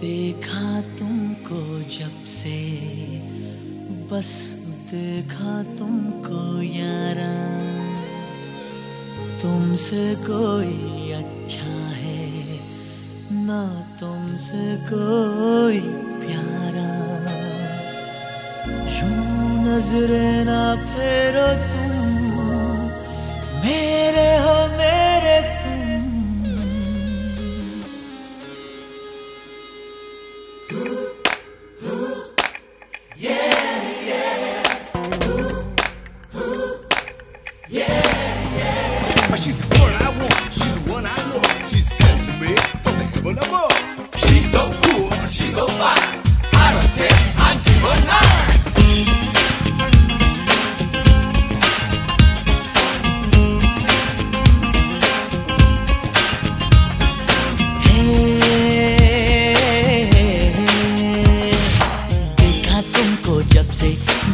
देखा तुमको जब से, बस देखा तुमको यारा। तुमसे कोई अच्छा है, ना तुमसे कोई प्यारा। यूँ नजरे ना फेरो तुम मेरे Do.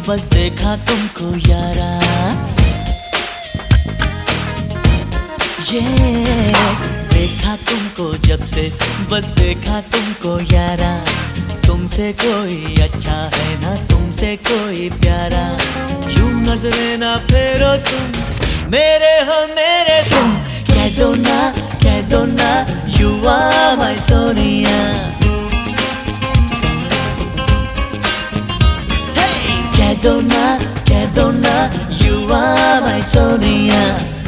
बस देखा तुमको यारा। ये देखा तुमको जब से, बस देखा तुमको यारा। तुमसे कोई अच्छा है ना, तुमसे कोई प्यारा। यूँ नजरे ना फेरो तुम, मेरे हो मेरे तुम। कह दो ना, कह दो ना you are my Sonia. Get on up, get on up, you are my sonia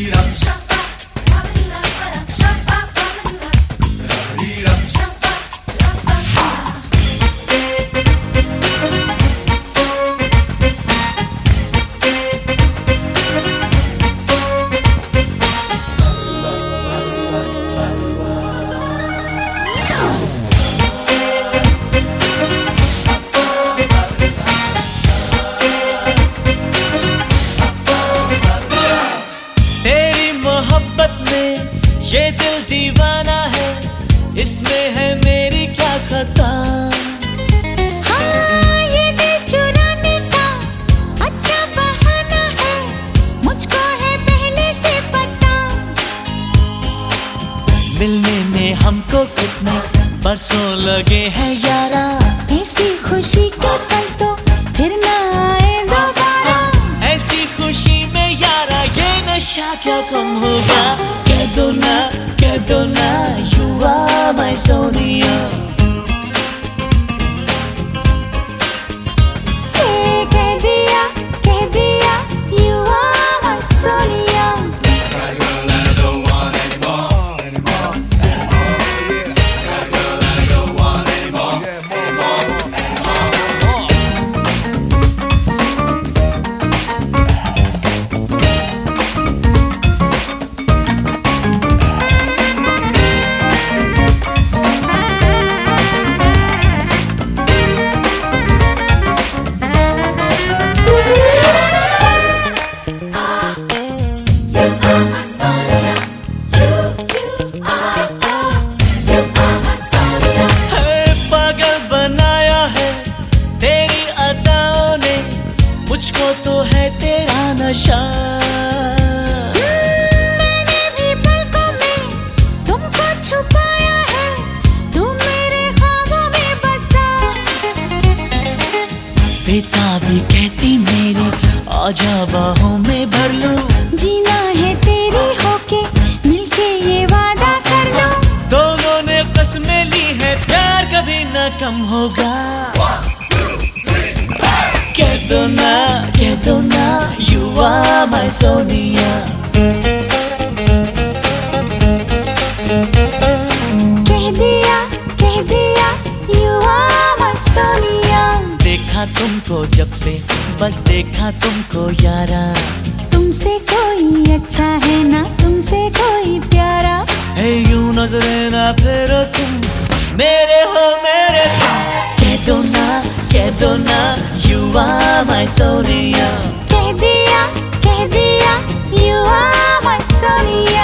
beat up. ये दिल दीवाना है इसमें है मेरी क्या खता? हाँ ये दिल चुराने का अच्छा बहाना मुझको है पहले से पता। मिलने में हमको कितने बरसों लगे हैं यारा। ऐसी खुशी के भी कहती मेरी आजा बाहों में भर लो। जीना है तेरी होके मिलके ये वादा कर लो। दोनों ने कसमें ली है प्यार कभी न कम होगा। कह दो ना कह दो ना यू आर माय सोनिया। बस देखा तुमको यारा। तुमसे कोई अच्छा है ना तुमसे कोई प्यारा। है यूँ नजरे ना फेरो तुम मेरे हो मेरे तुम। कह दो ना कह दो ना यू आर माय सोनिया। कह दिया कह दिया यू आर माय सोनिया।